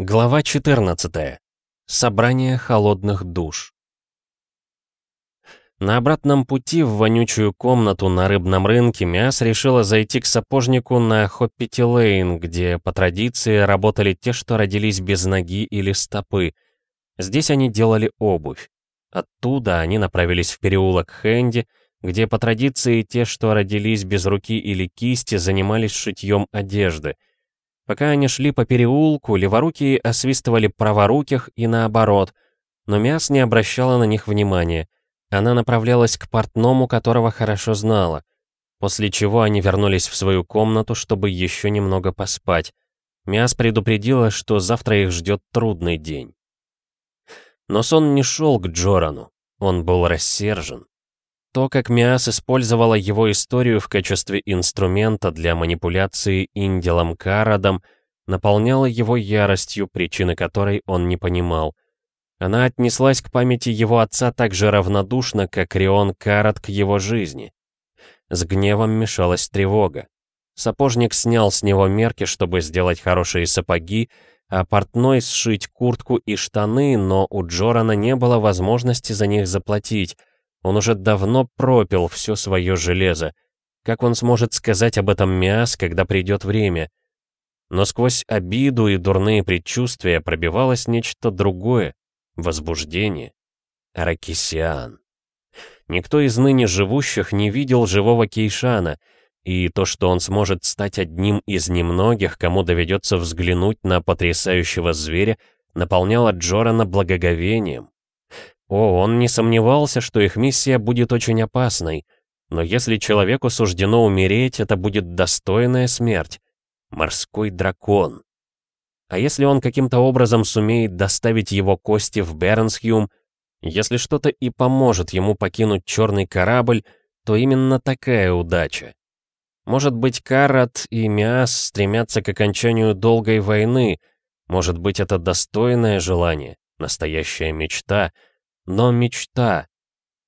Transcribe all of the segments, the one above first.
Глава 14. Собрание холодных душ. На обратном пути в вонючую комнату на рыбном рынке Миас решила зайти к сапожнику на Хоппити-Лейн, где по традиции работали те, что родились без ноги или стопы. Здесь они делали обувь. Оттуда они направились в переулок Хэнди, где по традиции те, что родились без руки или кисти, занимались шитьем одежды — Пока они шли по переулку, леворукие освистывали праворуких и наоборот, но Мяс не обращала на них внимания. Она направлялась к портному, которого хорошо знала. После чего они вернулись в свою комнату, чтобы еще немного поспать. Мяс предупредила, что завтра их ждет трудный день. Но сон не шел к Джорану. Он был рассержен. То, как Миас использовала его историю в качестве инструмента для манипуляции Инделом Карадом, наполняло его яростью, причины которой он не понимал. Она отнеслась к памяти его отца так же равнодушно, как Рион Карад к его жизни. С гневом мешалась тревога. Сапожник снял с него мерки, чтобы сделать хорошие сапоги, а портной сшить куртку и штаны, но у Джорана не было возможности за них заплатить, он уже давно пропил все свое железо. Как он сможет сказать об этом Миас, когда придет время? Но сквозь обиду и дурные предчувствия пробивалось нечто другое — возбуждение. Аракисиан. Никто из ныне живущих не видел живого Кейшана, и то, что он сможет стать одним из немногих, кому доведется взглянуть на потрясающего зверя, наполняло Джорана благоговением. О, он не сомневался, что их миссия будет очень опасной. Но если человеку суждено умереть, это будет достойная смерть. Морской дракон. А если он каким-то образом сумеет доставить его кости в Бернсхюм, если что-то и поможет ему покинуть черный корабль, то именно такая удача. Может быть, Карат и Миас стремятся к окончанию долгой войны, может быть, это достойное желание, настоящая мечта — но мечта.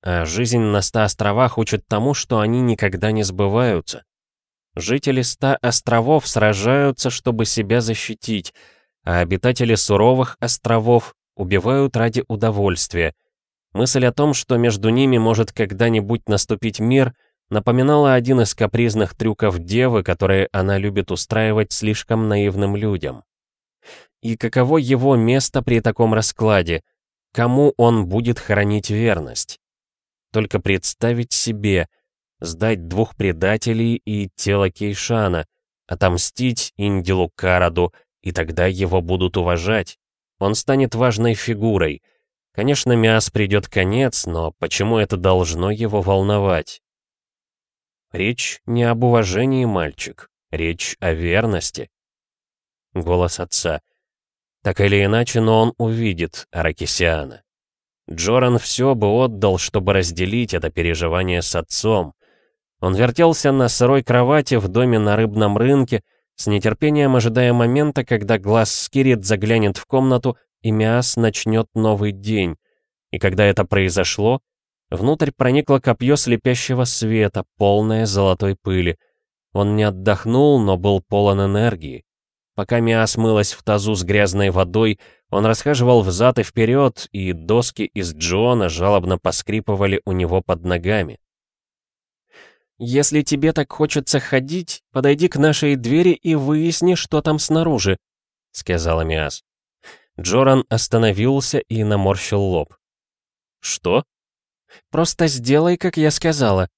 А жизнь на ста островах учит тому, что они никогда не сбываются. Жители ста островов сражаются, чтобы себя защитить, а обитатели суровых островов убивают ради удовольствия. Мысль о том, что между ними может когда-нибудь наступить мир, напоминала один из капризных трюков девы, которые она любит устраивать слишком наивным людям. И каково его место при таком раскладе? Кому он будет хранить верность? Только представить себе, сдать двух предателей и тело Кейшана, отомстить Индилу Караду, и тогда его будут уважать. Он станет важной фигурой. Конечно, Миас придет конец, но почему это должно его волновать? Речь не об уважении, мальчик. Речь о верности. Голос отца. Так или иначе, но он увидит Аракисиана. Джоран все бы отдал, чтобы разделить это переживание с отцом. Он вертелся на сырой кровати в доме на рыбном рынке, с нетерпением ожидая момента, когда глаз Скирит заглянет в комнату и Миас начнет новый день. И когда это произошло, внутрь проникло копье слепящего света, полное золотой пыли. Он не отдохнул, но был полон энергии. Пока Миа смылась в тазу с грязной водой, он расхаживал взад и вперед, и доски из Джона жалобно поскрипывали у него под ногами. «Если тебе так хочется ходить, подойди к нашей двери и выясни, что там снаружи», — сказала Миас. Джоран остановился и наморщил лоб. «Что?» «Просто сделай, как я сказала»,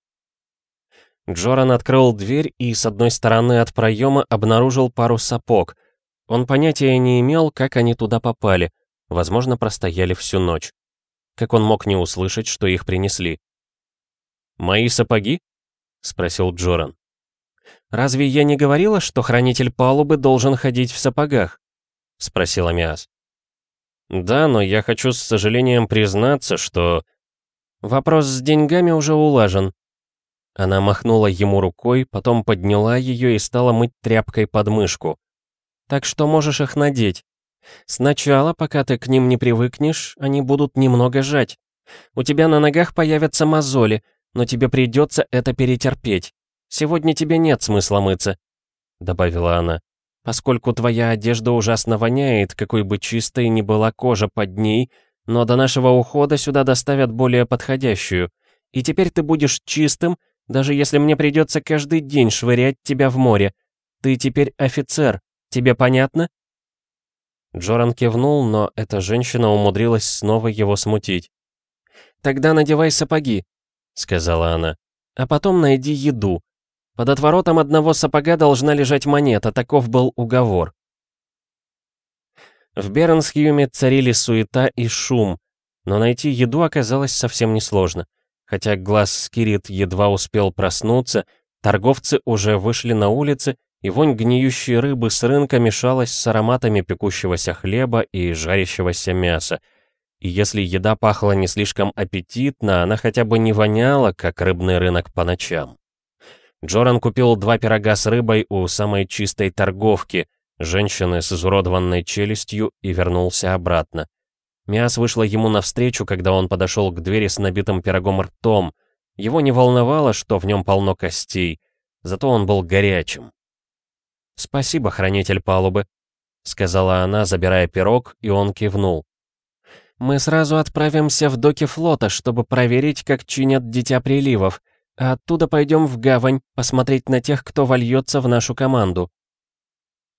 Джоран открыл дверь и с одной стороны от проема обнаружил пару сапог. Он понятия не имел, как они туда попали. Возможно, простояли всю ночь. Как он мог не услышать, что их принесли? «Мои сапоги?» — спросил Джоран. «Разве я не говорила, что хранитель палубы должен ходить в сапогах?» — спросила Миас. «Да, но я хочу с сожалением признаться, что...» «Вопрос с деньгами уже улажен», она махнула ему рукой, потом подняла ее и стала мыть тряпкой под мышку. «Так что можешь их надеть. Сначала, пока ты к ним не привыкнешь, они будут немного жать. У тебя на ногах появятся мозоли, но тебе придется это перетерпеть. Сегодня тебе нет смысла мыться», — добавила она. поскольку твоя одежда ужасно воняет, какой бы чистой ни была кожа под ней, но до нашего ухода сюда доставят более подходящую. И теперь ты будешь чистым, даже если мне придется каждый день швырять тебя в море. Ты теперь офицер. Тебе понятно?» Джоран кивнул, но эта женщина умудрилась снова его смутить. «Тогда надевай сапоги», — сказала она. «А потом найди еду. Под отворотом одного сапога должна лежать монета, таков был уговор». В Бернсхьюме царили суета и шум, но найти еду оказалось совсем несложно. Хотя глаз Скирит едва успел проснуться, торговцы уже вышли на улицы, и вонь гниющей рыбы с рынка мешалась с ароматами пекущегося хлеба и жарящегося мяса. И если еда пахла не слишком аппетитно, она хотя бы не воняла, как рыбный рынок по ночам. Джоран купил два пирога с рыбой у самой чистой торговки, женщины с изуродованной челюстью, и вернулся обратно. Миас вышла ему навстречу, когда он подошел к двери с набитым пирогом ртом. Его не волновало, что в нем полно костей, зато он был горячим. «Спасибо, хранитель палубы», — сказала она, забирая пирог, и он кивнул. «Мы сразу отправимся в доки флота, чтобы проверить, как чинят Дитя Приливов, а оттуда пойдем в гавань, посмотреть на тех, кто вольется в нашу команду».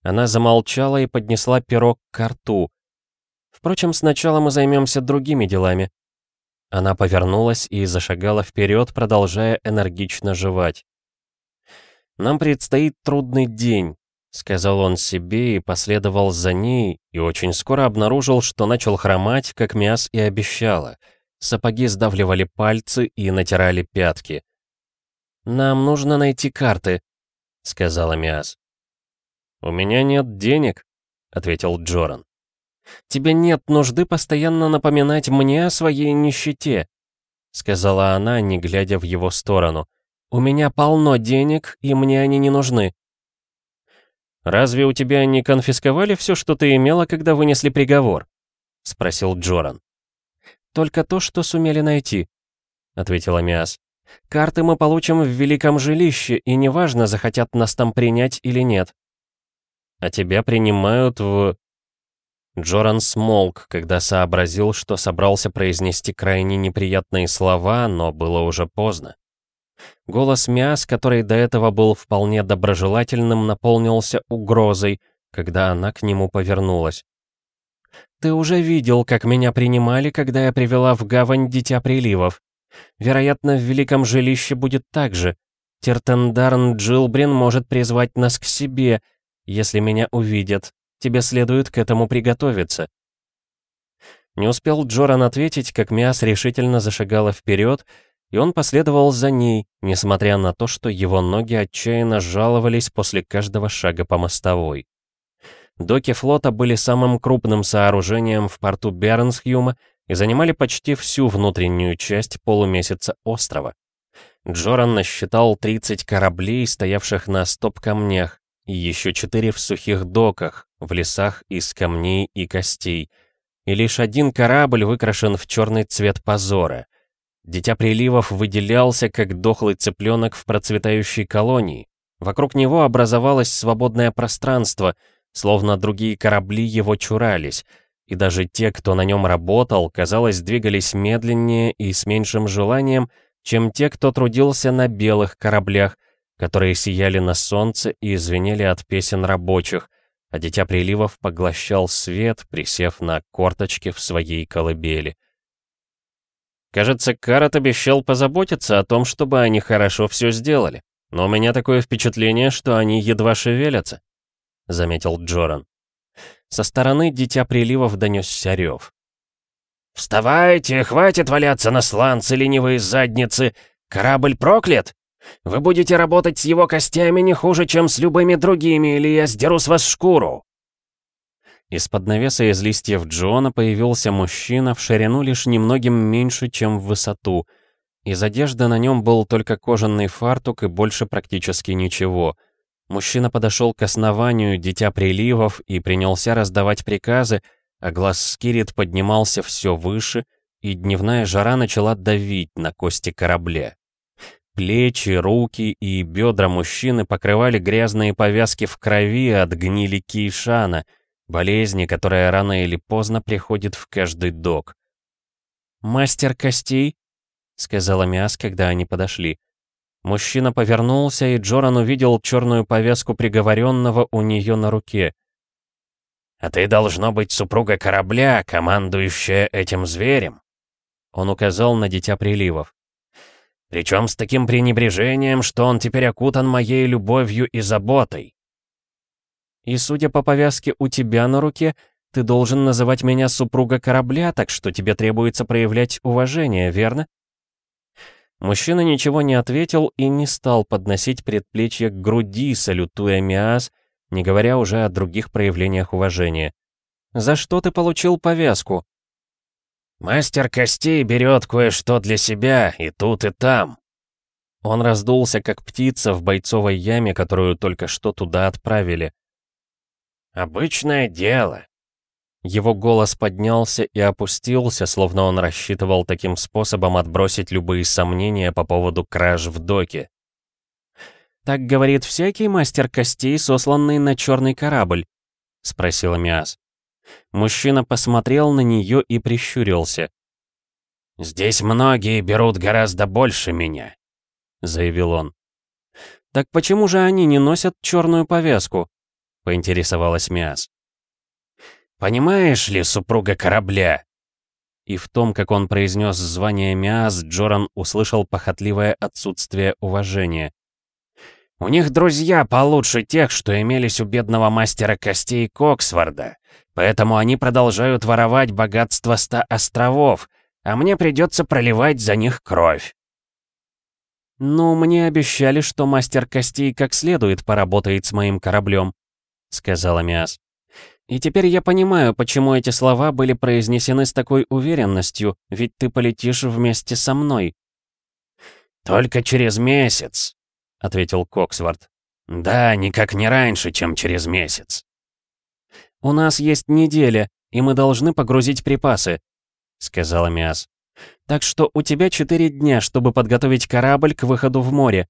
Она замолчала и поднесла пирог к рту. «Впрочем, сначала мы займемся другими делами». Она повернулась и зашагала вперед, продолжая энергично жевать. «Нам предстоит трудный день, Сказал он себе и последовал за ней, и очень скоро обнаружил, что начал хромать, как мяс и обещала. Сапоги сдавливали пальцы и натирали пятки. «Нам нужно найти карты», — сказала Миас. «У меня нет денег», — ответил Джоран. «Тебе нет нужды постоянно напоминать мне о своей нищете», — сказала она, не глядя в его сторону. «У меня полно денег, и мне они не нужны». «Разве у тебя не конфисковали все, что ты имела, когда вынесли приговор?» — спросил Джоран. «Только то, что сумели найти», — ответила Миас. «Карты мы получим в великом жилище, и неважно, захотят нас там принять или нет». «А тебя принимают в...» Джоран смолк, когда сообразил, что собрался произнести крайне неприятные слова, но было уже поздно. Голос Миас, который до этого был вполне доброжелательным, наполнился угрозой, когда она к нему повернулась. «Ты уже видел, как меня принимали, когда я привела в гавань Дитя Приливов. Вероятно, в Великом Жилище будет так же. Тертендарн Джилбрин может призвать нас к себе, если меня увидят. Тебе следует к этому приготовиться». Не успел Джоран ответить, как Миас решительно зашагала вперед, и он последовал за ней, несмотря на то, что его ноги отчаянно жаловались после каждого шага по мостовой. Доки флота были самым крупным сооружением в порту Бернсхюма и занимали почти всю внутреннюю часть полумесяца острова. Джоран насчитал 30 кораблей, стоявших на стоп-камнях, и еще 4 в сухих доках, в лесах из камней и костей. И лишь один корабль выкрашен в черный цвет позора. Дитя приливов выделялся, как дохлый цыпленок в процветающей колонии. Вокруг него образовалось свободное пространство, словно другие корабли его чурались, и даже те, кто на нем работал, казалось, двигались медленнее и с меньшим желанием, чем те, кто трудился на белых кораблях, которые сияли на солнце и звенели от песен рабочих, а Дитя Приливов поглощал свет, присев на корточки в своей колыбели. Кажется, Карат обещал позаботиться о том, чтобы они хорошо все сделали. Но у меня такое впечатление, что они едва шевелятся», — заметил Джоран. Со стороны Дитя Приливов донесся рев. «Вставайте, хватит валяться на сланце, ленивые задницы! Корабль проклят! Вы будете работать с его костями не хуже, чем с любыми другими, или я сдеру с вас шкуру!» Из-под навеса из листьев Джона появился мужчина в ширину лишь немногим меньше, чем в высоту. Из одежды на нем был только кожаный фартук и больше практически ничего. Мужчина подошел к основанию Дитя Приливов и принялся раздавать приказы, а глаз Скирит поднимался все выше, и дневная жара начала давить на кости корабля. Плечи, руки и бедра мужчины покрывали грязные повязки в крови от гнили кейшана, болезни, которая рано или поздно приходит в каждый док. «Мастер костей?» — сказала Миас, когда они подошли. Мужчина повернулся, и Джоран увидел черную повязку приговоренного у нее на руке. «А ты должно быть супруга корабля, командующая этим зверем?» Он указал на Дитя Приливов. «Причем с таким пренебрежением, что он теперь окутан моей любовью и заботой». «И судя по повязке у тебя на руке, ты должен называть меня супруга корабля, так что тебе требуется проявлять уважение, верно?» Мужчина ничего не ответил и не стал подносить предплечье к груди, салютуя Миас, не говоря уже о других проявлениях уважения. «За что ты получил повязку?» «Мастер костей берет кое-что для себя и тут, и там». Он раздулся, как птица в бойцовой яме, которую только что туда отправили. «Обычное дело. Его голос поднялся и опустился, словно он рассчитывал таким способом отбросить любые сомнения по поводу краж в доке. «Так говорит всякий мастер костей, сосланный на черный корабль?» — спросила Миас. Мужчина посмотрел на нее и прищурился. «Здесь многие берут гораздо больше меня», — заявил он. «Так почему же они не носят черную повязку?» — поинтересовалась Миас. Понимаешь ли, супруга корабля?» И в том, как он произнес звание Миас, Джоран услышал похотливое отсутствие уважения. «У них друзья получше тех, что имелись у бедного мастера костей Коксворда, поэтому они продолжают воровать богатство ста островов, а мне придется проливать за них кровь». «Ну, мне обещали, что мастер костей как следует поработает с моим кораблем», — сказала Миас. И теперь я понимаю, почему эти слова были произнесены с такой уверенностью, ведь ты полетишь вместе со мной. «Только через месяц», — ответил Коксворт. «Да, никак не раньше, чем через месяц». «У нас есть неделя, и мы должны погрузить припасы», — сказала Миас. «Так что у тебя четыре дня, чтобы подготовить корабль к выходу в море».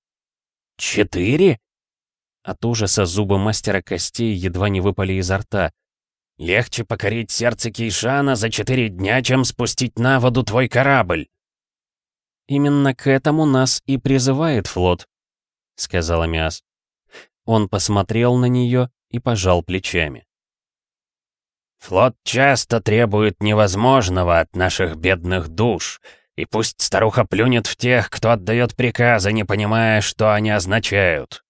«Четыре?» От ужаса зубы мастера костей едва не выпали изо рта. Легче покорить сердце Кейшана за четыре дня, чем спустить на воду твой корабль. Именно к этому нас и призывает флот, сказала Миас. Он посмотрел на нее и пожал плечами. Флот часто требует невозможного от наших бедных душ, и пусть старуха плюнет в тех, кто отдает приказы, не понимая, что они означают.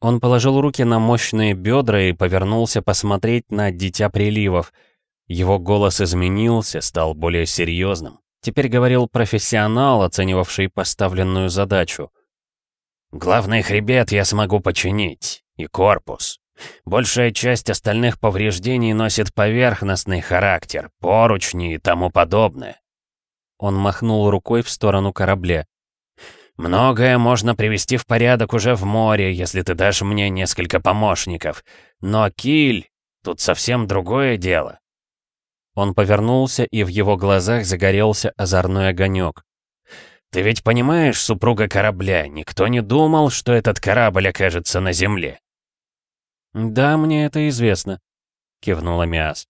Он положил руки на мощные бедра и повернулся посмотреть на Дитя Приливов. Его голос изменился, стал более серьезным. Теперь говорил профессионал, оценивавший поставленную задачу. «Главный хребет я смогу починить. И корпус. Большая часть остальных повреждений носит поверхностный характер, поручни и тому подобное». Он махнул рукой в сторону корабля. Многое можно привести в порядок уже в море, если ты дашь мне несколько помощников. Но киль — тут совсем другое дело. Он повернулся, и в его глазах загорелся озорной огонек. «Ты ведь понимаешь, супруга корабля, никто не думал, что этот корабль окажется на земле». «Да, мне это известно», — кивнула Миас.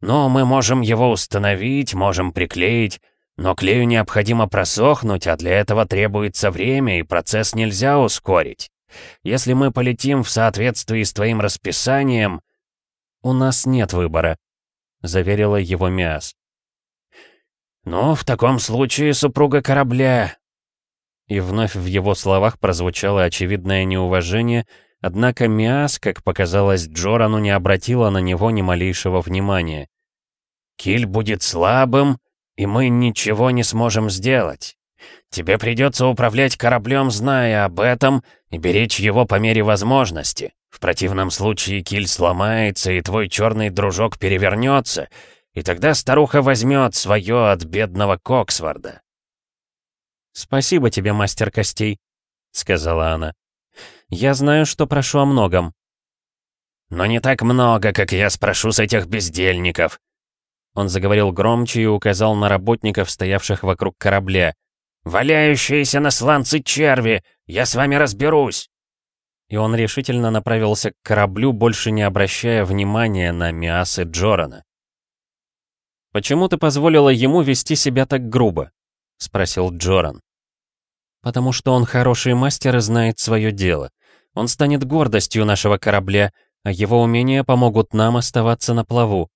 «Но мы можем его установить, можем приклеить, но клею необходимо просохнуть, а для этого требуется время, и процесс нельзя ускорить. Если мы полетим в соответствии с твоим расписанием... У нас нет выбора, заверила его Миас. Ну, в таком случае супруга корабля. И вновь в его словах прозвучало очевидное неуважение, однако Миас, как показалось Джорану, не обратила на него ни малейшего внимания. «Киль будет слабым, и мы ничего не сможем сделать. Тебе придется управлять кораблем, зная об этом, и беречь его по мере возможности. В противном случае киль сломается, и твой черный дружок перевернется, и тогда старуха возьмет свое от бедного Коксворда. «Спасибо тебе, мастер костей», — сказала она. «Я знаю, что прошу о многом». «Но не так много, как я спрошу с этих бездельников», он заговорил громче и указал на работников, стоявших вокруг корабля. «Валяющиеся на сланцы черви! Я с вами разберусь!» И он решительно направился к кораблю, больше не обращая внимания на Миасы Джорана. «Почему ты позволила ему вести себя так грубо?» — спросил Джоран. «Потому что он хороший мастер и знает свое дело. Он станет гордостью нашего корабля, а его умения помогут нам оставаться на плаву.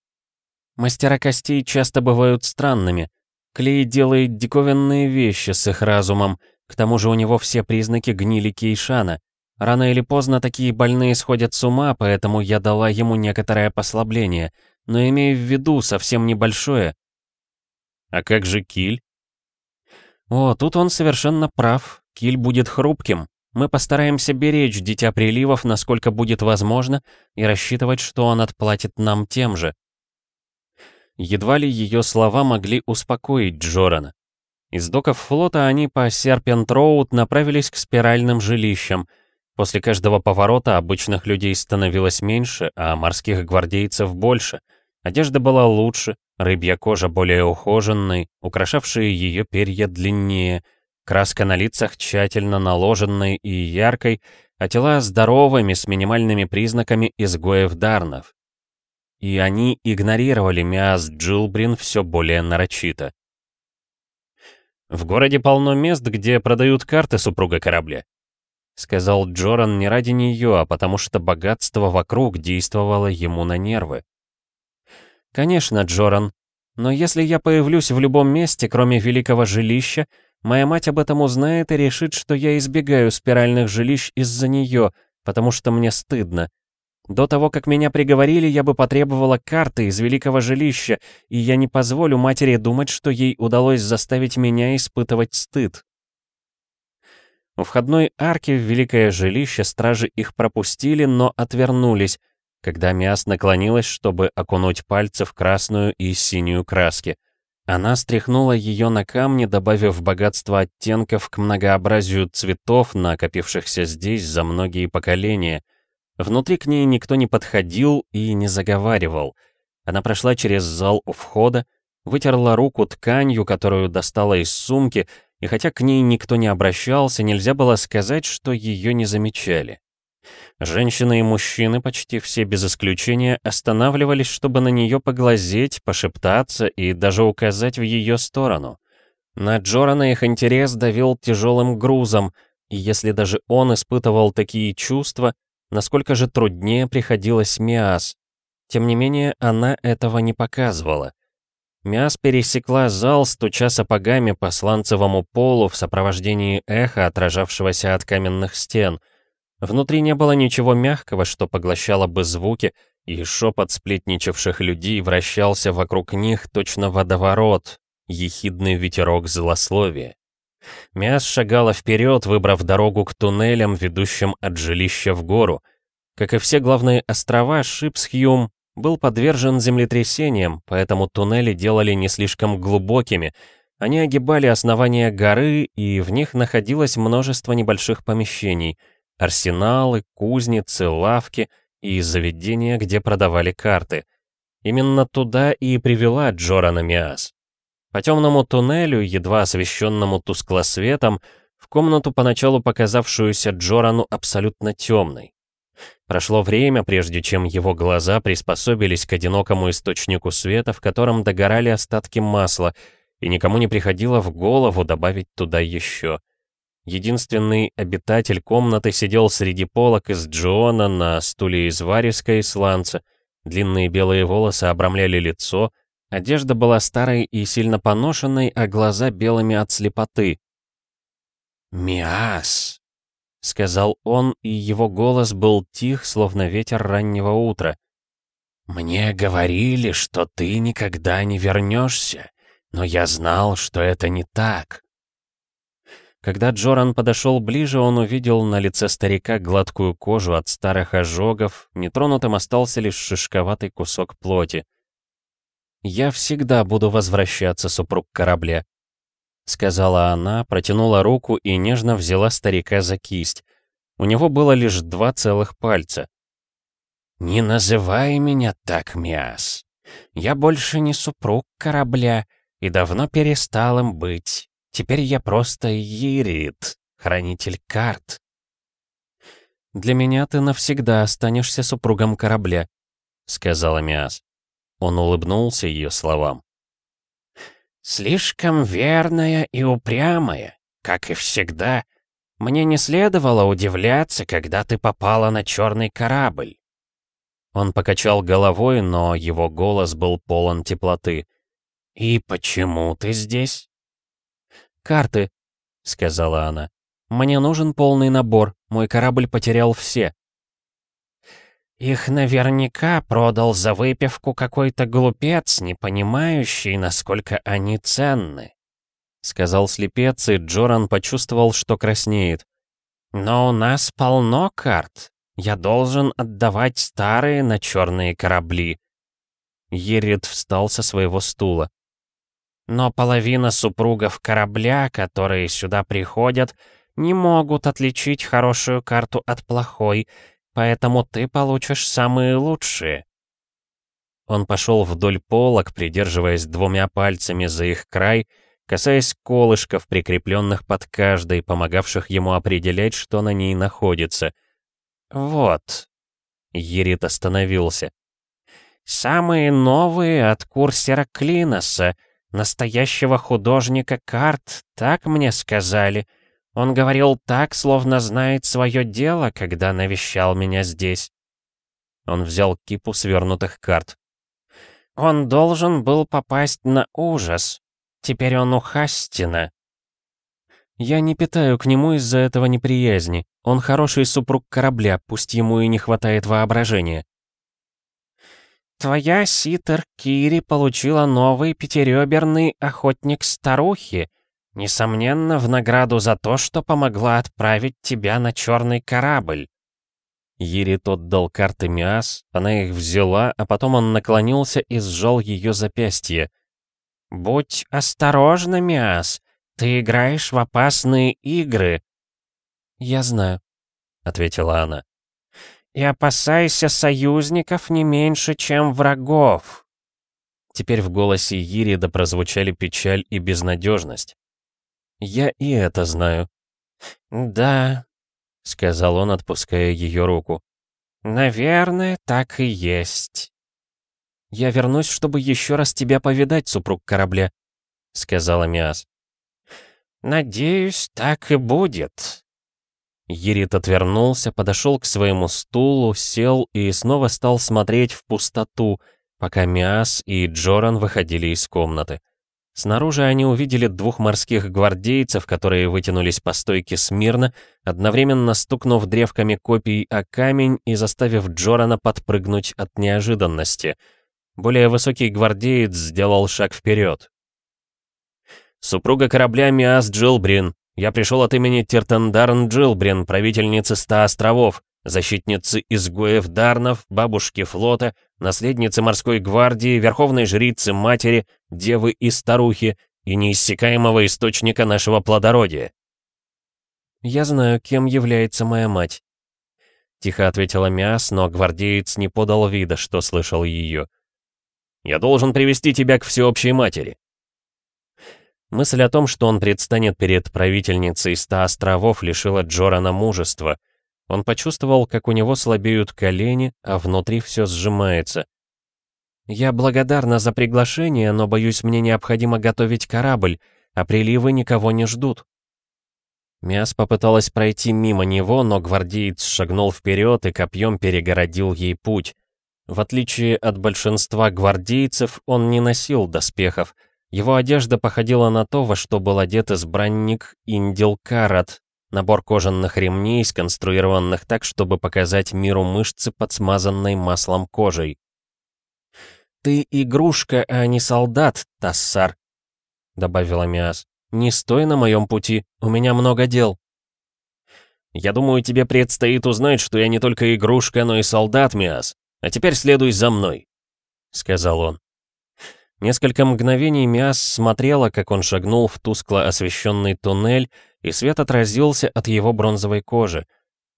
Мастера костей часто бывают странными. Клей делает диковинные вещи с их разумом, к тому же у него все признаки гнили Кейшана. Рано или поздно такие больные сходят с ума, поэтому я дала ему некоторое послабление, но имея в виду совсем небольшое. А как же Киль? О, тут он совершенно прав. Киль будет хрупким. Мы постараемся беречь Дитя Приливов, насколько будет возможно, и рассчитывать, что он отплатит нам тем же. Едва ли ее слова могли успокоить Джорана. Из доков флота они по Серпент-Роуд направились к спиральным жилищам. После каждого поворота обычных людей становилось меньше, а морских гвардейцев больше. Одежда была лучше, рыбья кожа более ухоженной, украшавшие ее перья длиннее, краска на лицах тщательно наложенной и яркой, а тела здоровыми с минимальными признаками изгоев-дарнов. И они игнорировали Миас Джилбрин все более нарочито. «В городе полно мест, где продают карты супруга корабля», — сказал Джоран не ради нее, а потому что богатство вокруг действовало ему на нервы. «Конечно, Джоран, но если я появлюсь в любом месте, кроме великого жилища, моя мать об этом узнает и решит, что я избегаю спиральных жилищ из-за нее, потому что мне стыдно. До того, как меня приговорили, я бы потребовала карты из великого жилища, и я не позволю матери думать, что ей удалось заставить меня испытывать стыд. У входной арки в великое жилище стражи их пропустили, но отвернулись, когда Миас наклонилась, чтобы окунуть пальцы в красную и синюю краски. Она стряхнула ее на камни, добавив богатство оттенков к многообразию цветов, накопившихся здесь за многие поколения — Внутри к ней никто не подходил и не заговаривал. Она прошла через зал у входа, вытерла руку тканью, которую достала из сумки, и хотя к ней никто не обращался, нельзя было сказать, что ее не замечали. Женщины и мужчины, почти все без исключения, останавливались, чтобы на нее поглазеть, пошептаться и даже указать в ее сторону. На Джорана их интерес давил тяжелым грузом, и если даже он испытывал такие чувства, насколько же труднее приходилось Миас. Тем не менее, она этого не показывала. Миас пересекла зал, стуча сапогами по сланцевому полу в сопровождении эха, отражавшегося от каменных стен. Внутри не было ничего мягкого, что поглощало бы звуки, и шепот сплетничавших людей вращался вокруг них точно водоворот, ехидный ветерок злословия. Миас шагала вперед, выбрав дорогу к туннелям, ведущим от жилища в гору. Как и все главные острова, Шипсхьюм был подвержен землетрясениям, поэтому туннели делали не слишком глубокими. Они огибали основание горы, и в них находилось множество небольших помещений — арсеналы, кузницы, лавки и заведения, где продавали карты. Именно туда и привела Джорана Миас. По темному туннелю, едва освещенному тусклосветом, в комнату, поначалу показавшуюся Джорану абсолютно темной. Прошло время, прежде чем его глаза приспособились к одинокому источнику света, в котором догорали остатки масла, и никому не приходило в голову добавить туда еще. Единственный обитатель комнаты сидел среди полок из Джона на стуле из вариска и сланца. Длинные белые волосы обрамляли лицо, Одежда была старой и сильно поношенной, а глаза белыми от слепоты. «Миас!» — сказал он, и его голос был тих, словно ветер раннего утра. «Мне говорили, что ты никогда не вернешься, но я знал, что это не так». Когда Джоран подошел ближе, он увидел на лице старика гладкую кожу от старых ожогов, нетронутым остался лишь шишковатый кусок плоти. «Я всегда буду возвращаться, супруг корабля», — сказала она, протянула руку и нежно взяла старика за кисть. У него было лишь два целых пальца. «Не называй меня так, Миас. Я больше не супруг корабля и давно перестал им быть. Теперь я просто Йирит, хранитель карт. «Для меня ты навсегда останешься супругом корабля», — сказала Миас. Он улыбнулся ее словам. «Слишком верная и упрямая, как и всегда. Мне не следовало удивляться, когда ты попала на черный корабль». Он покачал головой, но его голос был полон теплоты. «И почему ты здесь?» «Карты», — сказала она. «Мне нужен полный набор, мой корабль потерял все». «Их наверняка продал за выпивку какой-то глупец, не понимающий, насколько они ценны», — сказал слепец, и Джоран почувствовал, что краснеет. «Но у нас полно карт. Я должен отдавать старые на черные корабли». Ерит встал со своего стула. «Но половина супругов корабля, которые сюда приходят, — не могут отличить хорошую карту от плохой, поэтому ты получишь самые лучшие». Он пошел вдоль полок, придерживаясь двумя пальцами за их край, касаясь колышков, прикрепленных под каждой, помогавших ему определять, что на ней находится. «Вот». Ерит остановился. «Самые новые от курсера Клиноса, настоящего художника карт, так мне сказали». Он говорил так, словно знает свое дело, когда навещал меня здесь. Он взял кипу свернутых карт. Он должен был попасть на ужас. Теперь он у Хастина. Я не питаю к нему из-за этого неприязни. Он хороший супруг корабля, пусть ему и не хватает воображения. Твоя Ситер Кири получила новый пятиреберный охотник старухи, Несомненно, в награду за то, что помогла отправить тебя на черный корабль. Ерит отдал карты Миас, она их взяла, а потом он наклонился и сжал ее запястье. «Будь осторожна, Миас, ты играешь в опасные игры». «Я знаю», — ответила она. «И опасайся союзников не меньше, чем врагов». Теперь в голосе Ирида прозвучали печаль и безнадежность. Я и это знаю». «Да», — сказал он, отпуская ее руку. «Наверное, так и есть». «Я вернусь, чтобы еще раз тебя повидать, супруг корабля», — сказала Миас. «Надеюсь, так и будет». Ерит отвернулся, подошел к своему стулу, сел и снова стал смотреть в пустоту, пока Миас и Джоран выходили из комнаты. Снаружи они увидели двух морских гвардейцев, которые вытянулись по стойке смирно, одновременно стукнув древками копий о камень и заставив Джорана подпрыгнуть от неожиданности. Более высокий гвардеец сделал шаг вперед. «Супруга корабля Миас Джилбрин. Я пришел от имени Тертендарн Джилбрин, правительницы ста островов защитницы изгоев Дарнов, бабушки флота, наследницы морской гвардии, верховной жрицы матери, девы и старухи и неиссякаемого источника нашего плодородия. «Я знаю, кем является моя мать», — тихо ответила Миас, но гвардеец не подал вида, что слышал ее. «Я должен привести тебя к всеобщей матери». Мысль о том, что он предстанет перед правительницей ста островов, лишила Джорана мужества — он почувствовал, как у него слабеют колени, а внутри все сжимается. «Я благодарна за приглашение, но, боюсь, мне необходимо готовить корабль, а приливы никого не ждут». Мяс попыталась пройти мимо него, но гвардеец шагнул вперед и копьем перегородил ей путь. В отличие от большинства гвардейцев, он не носил доспехов. Его одежда походила на то, во что был одет избранник Индил Карат, Набор кожаных ремней, сконструированных так, чтобы показать миру мышцы под смазанной маслом кожей. «Ты игрушка, а не солдат, Тассар», — добавила Миас. «Не стой на моем пути, у меня много дел». «Я думаю, тебе предстоит узнать, что я не только игрушка, но и солдат, Миас. А теперь следуй за мной», — сказал он. Несколько мгновений Миас смотрела, как он шагнул в тускло освещенный туннель, и свет отразился от его бронзовой кожи.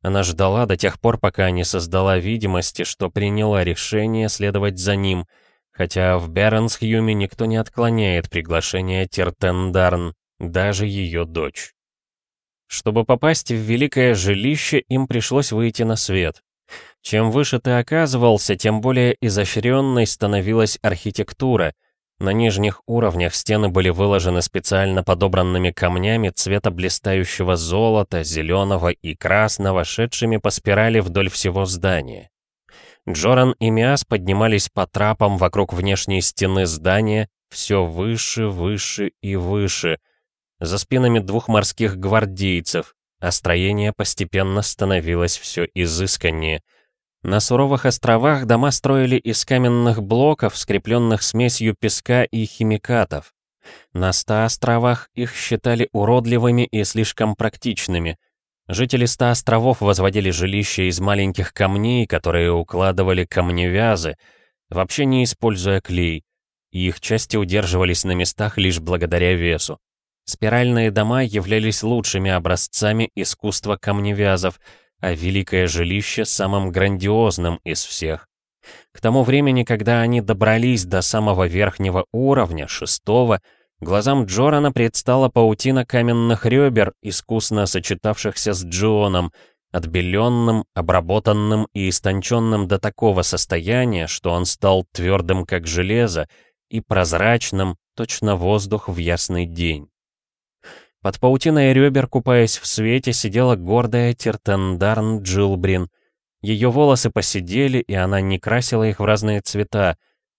Она ждала до тех пор, пока не создала видимости, что приняла решение следовать за ним, хотя в Бернсхюме никто не отклоняет приглашение Тертендарн, даже ее дочь. Чтобы попасть в великое жилище, им пришлось выйти на свет. Чем выше ты оказывался, тем более изощренной становилась архитектура. На нижних уровнях стены были выложены специально подобранными камнями цвета блистающего золота, зеленого и красного, шедшими по спирали вдоль всего здания. Джоран и Миас поднимались по трапам вокруг внешней стены здания, все выше, выше и выше — за спинами двух морских гвардейцев, а строение постепенно становилось все изысканнее. На суровых островах дома строили из каменных блоков, скрепленных смесью песка и химикатов. На ста островах их считали уродливыми и слишком практичными. Жители ста островов возводили жилища из маленьких камней, которые укладывали камневязы, вообще не используя клей, и их части удерживались на местах лишь благодаря весу. Спиральные дома являлись лучшими образцами искусства камневязов, а великое жилище самым грандиозным из всех. К тому времени, когда они добрались до самого верхнего уровня, шестого, глазам Джорана предстала паутина каменных ребер, искусно сочетавшихся с Джоном, отбеленным, обработанным и истонченным до такого состояния, что он стал твердым как железо и прозрачным, точно воздух в ясный день. Под паутиной ребер, купаясь в свете, сидела гордая Тиртендарн Джилбрин. Ее волосы посидели, и она не красила их в разные цвета,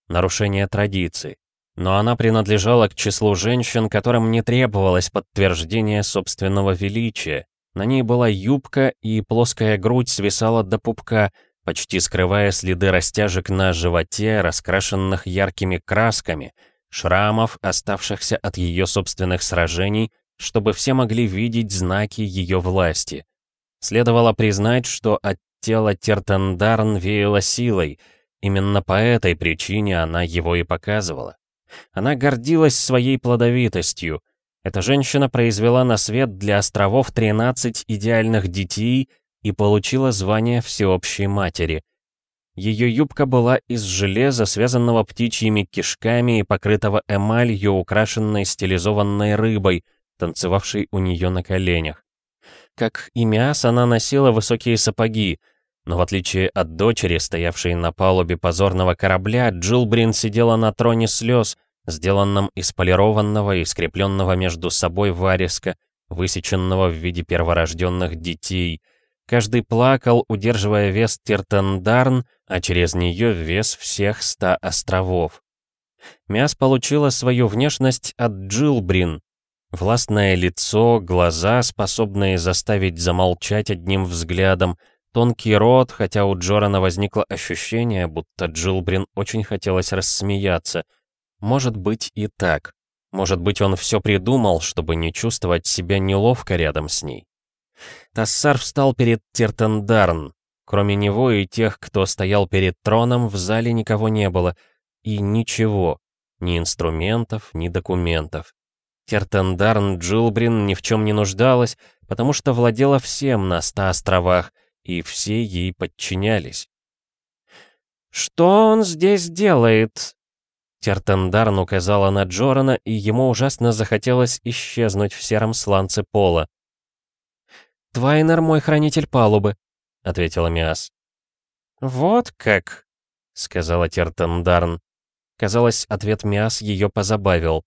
нарушение традиций. Но она принадлежала к числу женщин, которым не требовалось подтверждение собственного величия. На ней была юбка, и плоская грудь свисала до пупка, почти скрывая следы растяжек на животе, раскрашенных яркими красками, шрамов, оставшихся от ее собственных сражений — чтобы все могли видеть знаки ее власти. Следовало признать, что от тела Тертендарн веяло силой, именно по этой причине она его и показывала. Она гордилась своей плодовитостью. Эта женщина произвела на свет для островов 13 идеальных детей и получила звание всеобщей матери. Ее юбка была из железа, связанного птичьими кишками и покрытого эмалью, украшенной стилизованной рыбой, танцевавшей у нее на коленях. Как и Миас, она носила высокие сапоги, но в отличие от дочери, стоявшей на палубе позорного корабля, Джилбрин сидела на троне слез, сделанном из полированного и скрепленного между собой вариска, высеченного в виде перворожденных детей. Каждый плакал, удерживая вес Тиртендарн, а через нее вес всех ста островов. Мяс получила свою внешность от Джилбрин, Властное лицо, глаза, способные заставить замолчать одним взглядом, тонкий рот, хотя у Джорана возникло ощущение, будто Джилбрин очень хотелось рассмеяться. Может быть и так. Может быть, он все придумал, чтобы не чувствовать себя неловко рядом с ней. Тассар встал перед Тертендарн. Кроме него и тех, кто стоял перед троном, в зале никого не было. И ничего. Ни инструментов, ни документов. Тертендарн Джилбрин ни в чем не нуждалась, потому что владела всем на ста островах, и все ей подчинялись. «Что он здесь делает?» Тертендарн указала на Джорана, и ему ужасно захотелось исчезнуть в сером сланце пола. «Твайнер мой хранитель палубы», — ответила Миас. «Вот как», — сказала Тертендарн. Казалось, ответ Миас ее позабавил.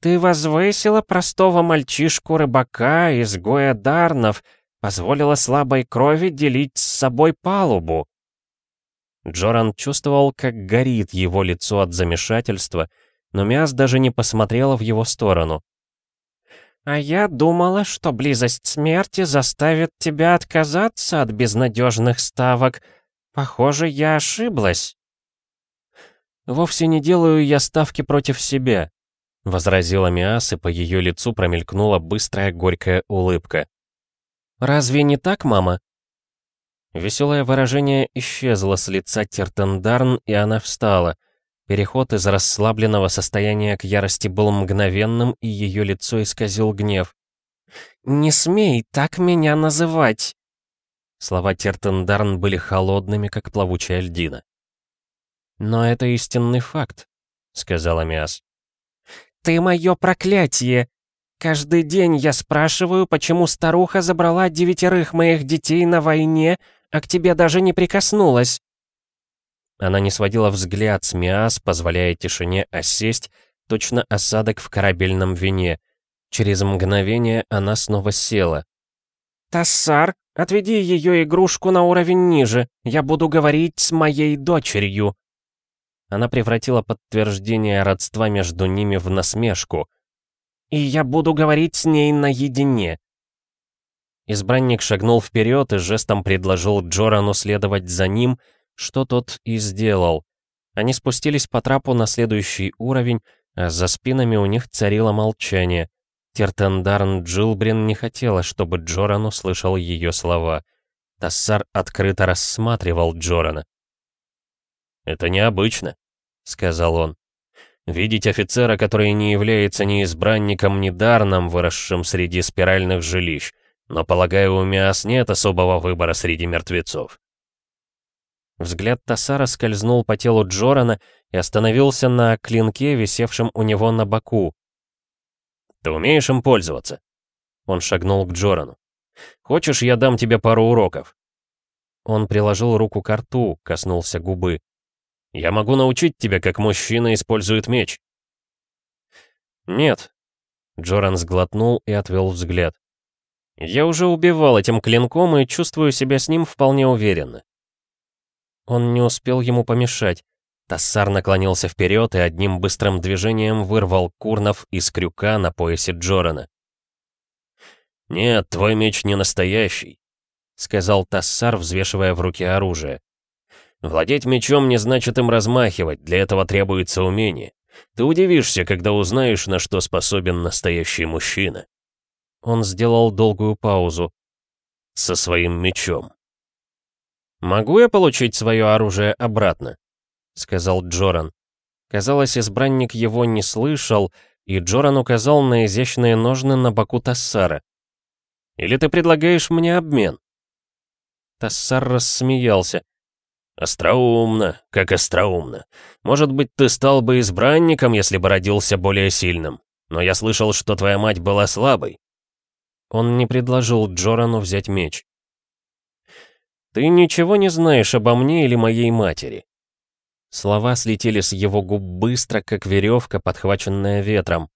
Ты возвысила простого мальчишку-рыбака, изгоя Дарнов, позволила слабой крови делить с собой палубу. Джоран чувствовал, как горит его лицо от замешательства, но Миас даже не посмотрела в его сторону. «А я думала, что близость смерти заставит тебя отказаться от безнадежных ставок. Похоже, я ошиблась». «Вовсе не делаю я ставки против себя», — возразила Миас, и по ее лицу промелькнула быстрая горькая улыбка. «Разве не так, мама?» Веселое выражение исчезло с лица Тертендарн, и она встала. Переход из расслабленного состояния к ярости был мгновенным, и ее лицо исказил гнев. «Не смей так меня называть!» Слова Тертендарн были холодными, как плавучая льдина. «Но это истинный факт», — сказала Миас. «Ты мое проклятие!» Каждый день я спрашиваю, почему старуха забрала девятерых моих детей на войне, а к тебе даже не прикоснулась». Она не сводила взгляд с Миас, позволяя тишине осесть, точно осадок в корабельном вине. Через мгновение она снова села. «Тассар, отведи ее игрушку на уровень ниже. Я буду говорить с моей дочерью». Она превратила подтверждение родства между ними в насмешку — и я буду говорить с ней наедине». Избранник шагнул вперед и жестом предложил Джорану следовать за ним, что тот и сделал. Они спустились по трапу на следующий уровень, а за спинами у них царило молчание. Тертендарн Джилбрин не хотела, чтобы Джоран услышал ее слова. Тассар открыто рассматривал Джорана. «Это необычно», — сказал он. Видеть офицера, который не является ни избранником, ни дарном, выросшим среди спиральных жилищ. Но, полагаю, у Миас нет особого выбора среди мертвецов. Взгляд Тассара скользнул по телу Джорана и остановился на клинке, висевшем у него на боку. «Ты умеешь им пользоваться?» Он шагнул к Джорану. «Хочешь, я дам тебе пару уроков?» Он приложил руку к рту, коснулся губы. Я могу научить тебя, как мужчина использует меч». «Нет». Джоран сглотнул и отвел взгляд. «Я уже убивал этим клинком и чувствую себя с ним вполне уверенно». Он не успел ему помешать. Тассар наклонился вперед и одним быстрым движением вырвал Курнов из крюка на поясе Джорана. «Нет, твой меч не настоящий», — сказал Тассар, взвешивая в руке оружие. Владеть мечом не значит им размахивать, для этого требуется умение. Ты удивишься, когда узнаешь, на что способен настоящий мужчина. Он сделал долгую паузу. Со своим мечом. «Могу я получить свое оружие обратно?» — сказал Джоран. Казалось, избранник его не слышал, и Джоран указал на изящные ножны на боку Тассара. «Или ты предлагаешь мне обмен?» Тассар рассмеялся. «Остроумно, как остроумно. Может быть, ты стал бы избранником, если бы родился более сильным. Но я слышал, что твоя мать была слабой». Он не предложил Джорану взять меч. «Ты ничего не знаешь обо мне или моей матери». Слова слетели с его губ быстро, как веревка, подхваченная ветром.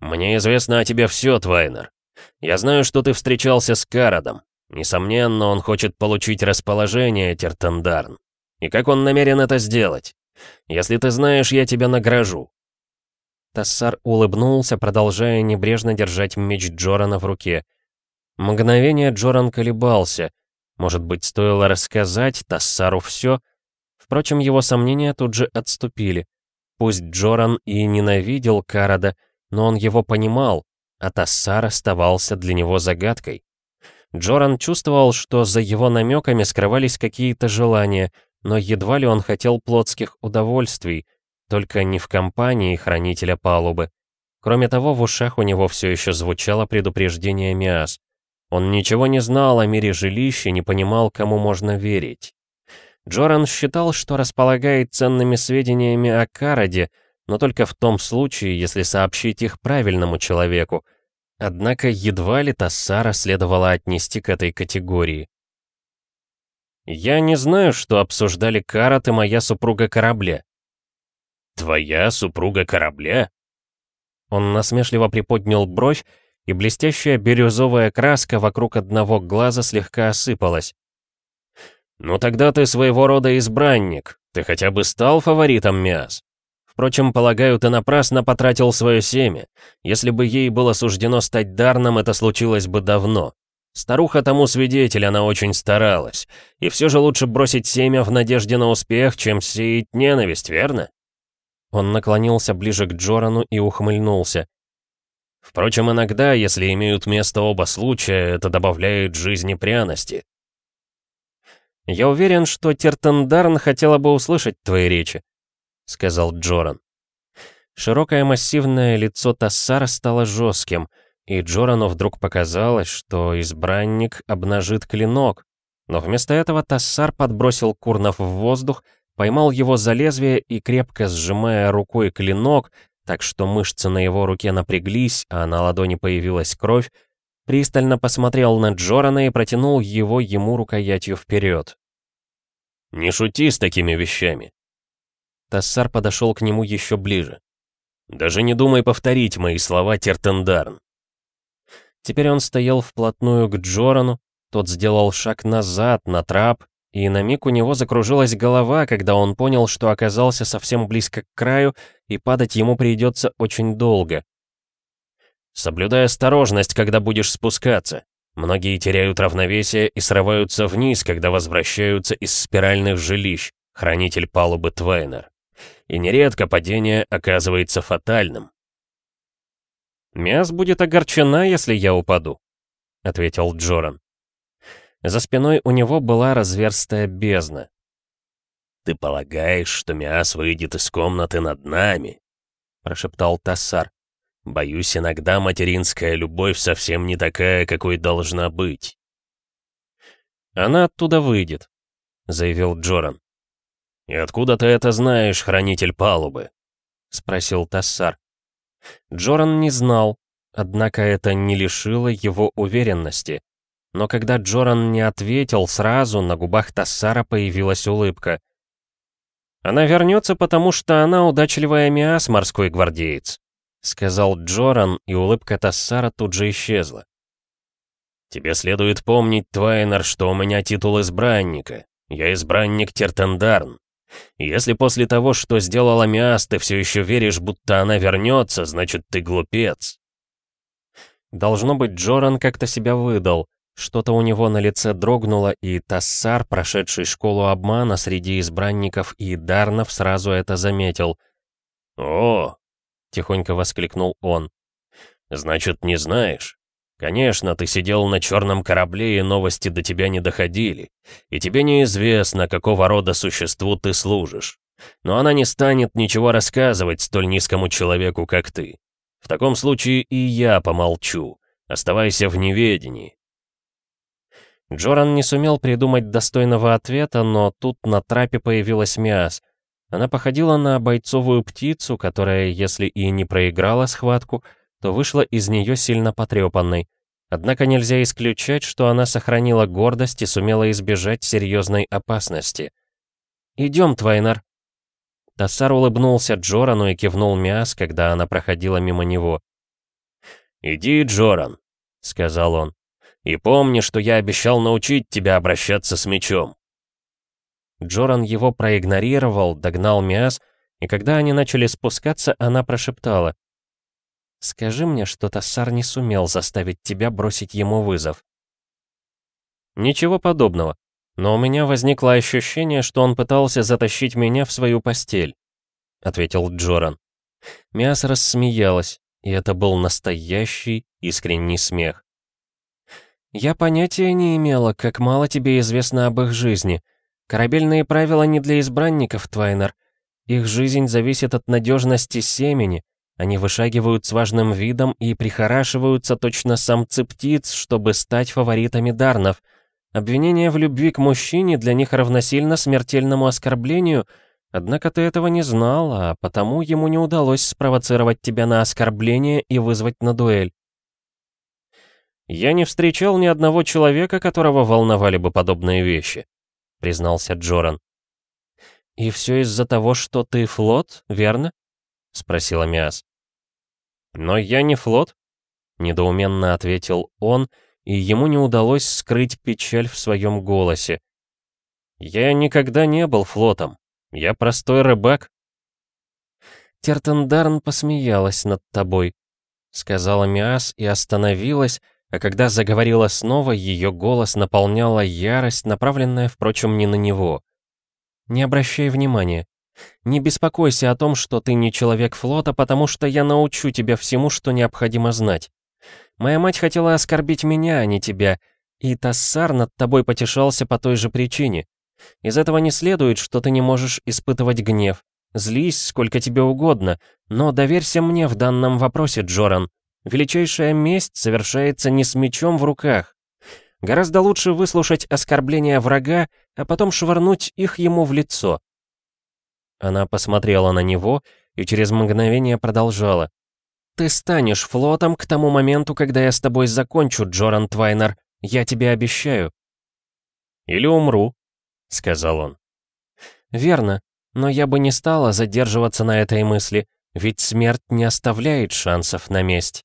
«Мне известно о тебе все, Твайнер. Я знаю, что ты встречался с Карадом. Несомненно, он хочет получить расположение, Тертендарн. И как он намерен это сделать? Если ты знаешь, я тебя награжу». Тассар улыбнулся, продолжая небрежно держать меч Джорана в руке. Мгновение Джоран колебался. Может быть, стоило рассказать Тассару все? Впрочем, его сомнения тут же отступили. Пусть Джоран и ненавидел Карада, но он его понимал, а Тассар оставался для него загадкой. Джоран чувствовал, что за его намеками скрывались какие-то желания, но едва ли он хотел плотских удовольствий, только не в компании хранителя палубы. Кроме того, в ушах у него все еще звучало предупреждение Миас. Он ничего не знал о мире жилища, не понимал, кому можно верить. Джоран считал, что располагает ценными сведениями о Караде, но только в том случае, если сообщить их правильному человеку, Однако едва ли Тассара следовало отнести к этой категории. «Я не знаю, что обсуждали Карат и моя супруга корабля». «Твоя супруга корабля?» Он насмешливо приподнял бровь, и блестящая бирюзовая краска вокруг одного глаза слегка осыпалась. «Ну тогда ты своего рода избранник. Ты хотя бы стал фаворитом Миас?» Впрочем, полагаю, ты напрасно потратил свое семя. Если бы ей было суждено стать Дарном, это случилось бы давно. Старуха тому свидетель, она очень старалась. И все же лучше бросить семя в надежде на успех, чем сеять ненависть, верно? Он наклонился ближе к Джорану и ухмыльнулся. Впрочем, иногда, если имеют место оба случая, это добавляет жизни пряности. Я уверен, что Тертендарн хотела бы услышать твои речи. — сказал Джоран. Широкое массивное лицо Тассара стало жестким, и Джорану вдруг показалось, что избранник обнажит клинок. Но вместо этого Тассар подбросил Курнов в воздух, поймал его за лезвие и, крепко сжимая рукой клинок, так что мышцы на его руке напряглись, а на ладони появилась кровь, пристально посмотрел на Джорана и протянул его ему рукоятью вперед. «Не шути с такими вещами!» Тассар подошел к нему еще ближе. «Даже не думай повторить мои слова, Тертендарн!» Теперь он стоял вплотную к Джорану, тот сделал шаг назад, на трап, и на миг у него закружилась голова, когда он понял, что оказался совсем близко к краю, и падать ему придется очень долго. «Соблюдай осторожность, когда будешь спускаться. Многие теряют равновесие и срываются вниз, когда возвращаются из спиральных жилищ, хранитель палубы Твейнер. И нередко падение оказывается фатальным». «Мяс будет огорчена, если я упаду», — ответил Джоран. За спиной у него была разверстая бездна. «Ты полагаешь, что Миас выйдет из комнаты над нами?» — прошептал Тассар. «Боюсь, иногда материнская любовь совсем не такая, какой должна быть». «Она оттуда выйдет», — заявил Джоран. «И откуда ты это знаешь, хранитель палубы?» — спросил Тассар. Джоран не знал, однако это не лишило его уверенности. Но когда Джоран не ответил сразу, на губах Тассара появилась улыбка. «Она вернется, потому что она удачливая Миас, морской гвардеец», сказал Джоран, и улыбка Тассара тут же исчезла. «Тебе следует помнить, Твайнер, что у меня титул избранника. Я избранник Тертендарн. Если после того, что сделала Миас, ты все еще веришь, будто она вернется, значит, ты глупец». Должно быть, Джоран как-то себя выдал. Что-то у него на лице дрогнуло, и Тассар, прошедший школу обмана среди избранников и Дарнов, сразу это заметил. «О!» — тихонько воскликнул он. «Значит, не знаешь? Конечно, ты сидел на черном корабле, и новости до тебя не доходили. И тебе неизвестно, какого рода существу ты служишь. Но она не станет ничего рассказывать столь низкому человеку, как ты. В таком случае и я помолчу. Оставайся в неведении. Джоран не сумел придумать достойного ответа, но тут на трапе появилась Миас. Она походила на бойцовую птицу, которая, если и не проиграла схватку, то вышла из нее сильно потрепанной. Однако нельзя исключать, что она сохранила гордость и сумела избежать серьезной опасности. «Идем, Твайнер». Тассар улыбнулся Джорану и кивнул Миас, когда она проходила мимо него. «Иди, Джоран», — сказал он. И помни, что я обещал научить тебя обращаться с мечом». Джоран его проигнорировал, догнал Миас, и когда они начали спускаться, она прошептала. «Скажи мне, что Тассар не сумел заставить тебя бросить ему вызов». «Ничего подобного, но у меня возникло ощущение, что он пытался затащить меня в свою постель», — ответил Джоран. Миас рассмеялась, и это был настоящий, искренний смех. «Я понятия не имела, как мало тебе известно об их жизни. Корабельные правила не для избранников, Твайнер. Их жизнь зависит от надежности семени. Они вышагивают с важным видом и прихорашиваются точно самцы птиц, чтобы стать фаворитами Дарнов. Обвинение в любви к мужчине для них равносильно смертельному оскорблению, однако ты этого не знал, а потому ему не удалось спровоцировать тебя на оскорбление и вызвать на дуэль. «Я не встречал ни одного человека, которого волновали бы подобные вещи», — признался Джоран. «И все из-за того, что ты флот, верно?» — спросила Миас. «Но я не флот», — недоуменно ответил он, и ему не удалось скрыть печаль в своем голосе. «Я никогда не был флотом. Я простой рыбак». «Тертендарн посмеялась над тобой», — сказала Миас и остановилась, а когда заговорила снова, ее голос наполняла ярость, направленная, впрочем, не на него. «Не обращай внимания. Не беспокойся о том, что ты не человек флота, потому что я научу тебя всему, что необходимо знать. Моя мать хотела оскорбить меня, а не тебя, и Тассар над тобой потешался по той же причине. Из этого не следует, что ты не можешь испытывать гнев. Злись сколько тебе угодно, но доверься мне в данном вопросе, Джоран. Величайшая месть совершается не с мечом в руках. Гораздо лучше выслушать оскорбления врага, а потом швырнуть их ему в лицо. Она посмотрела на него, и через мгновение продолжала. «Ты станешь флотом к тому моменту, когда я с тобой закончу, Джоран Твайнер. Я тебе обещаю». «Или умру», — сказал он. «Верно, но я бы не стала задерживаться на этой мысли, ведь смерть не оставляет шансов на месть».